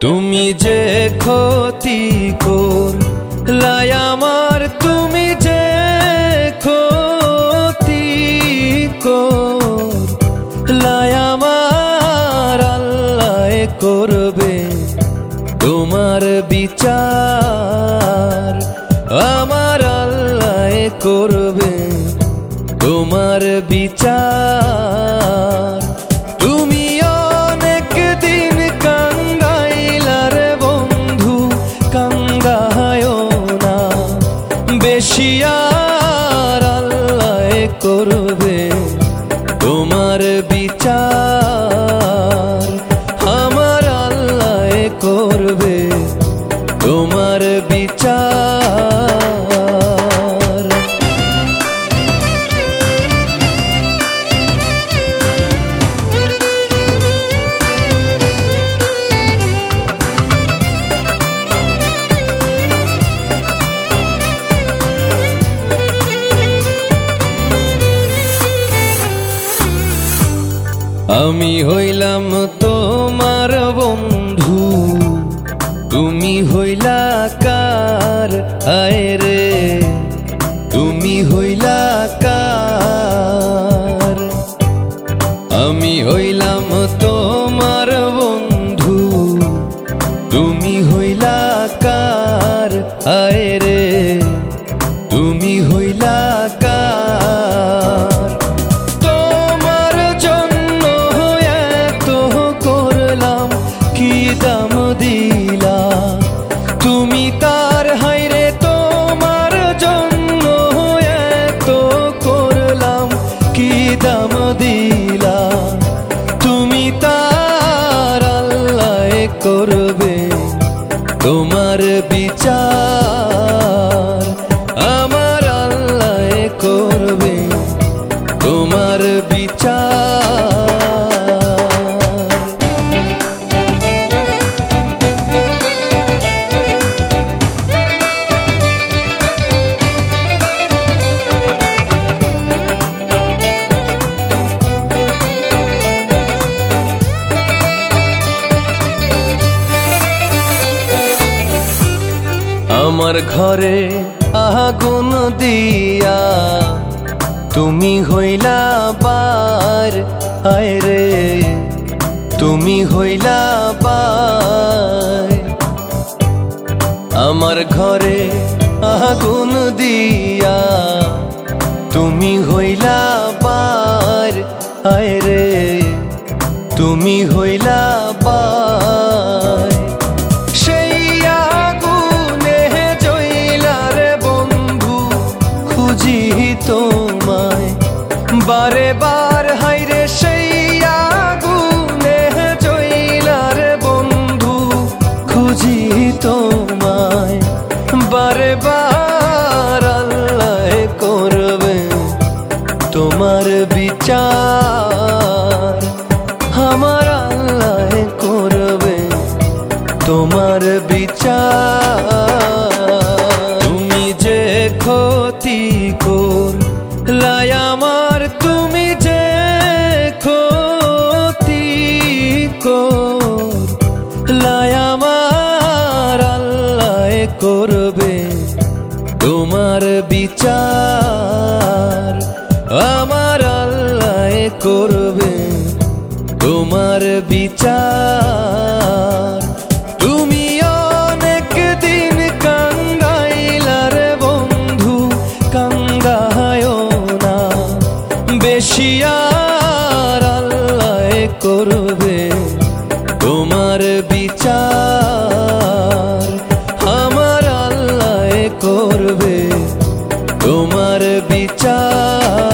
তুমি যে ক্ষতি কর লাই আমার তুমি তোমার বিচার আমার আল্লাহ করবে তোমার বিচার। বন্ধু করবে তোমার বিচার। আমার আল্লাহ করবে তোমার বিচার। আমি হইলাম তোমার বন্ধু। তুমি হইলা কার আয় রে? তুমি হইলা করবে তোমার বিচার। আমার আল্লাহ করবে তোমার বিচার। আমার ঘরে আগুন দিয়া। তুমি হইলা বার আয় রে। তুমি হইলা বার আমার ঘরে আগুন দিয়া। তুমি হইলা বার আয় রে। তুমি হইলা বার তোমায়। বারে বার হাইরে সেই আগুনে জইলার বন্ধু, খুঁজি তোমায়। বারে বার আল্লাহ করবে তোমার বিচার। আমার আল্লাহ করবে তোমার বিচার। তুমি যে ক্ষতি লাই আমার আল্লাহ করবে তোমার বিচার। আমার আল্লাহ করবে তোমার বিচার। তুমি বন্ধু না। বেশি আর আল্লাহ করবে করবে তোমার বিচার।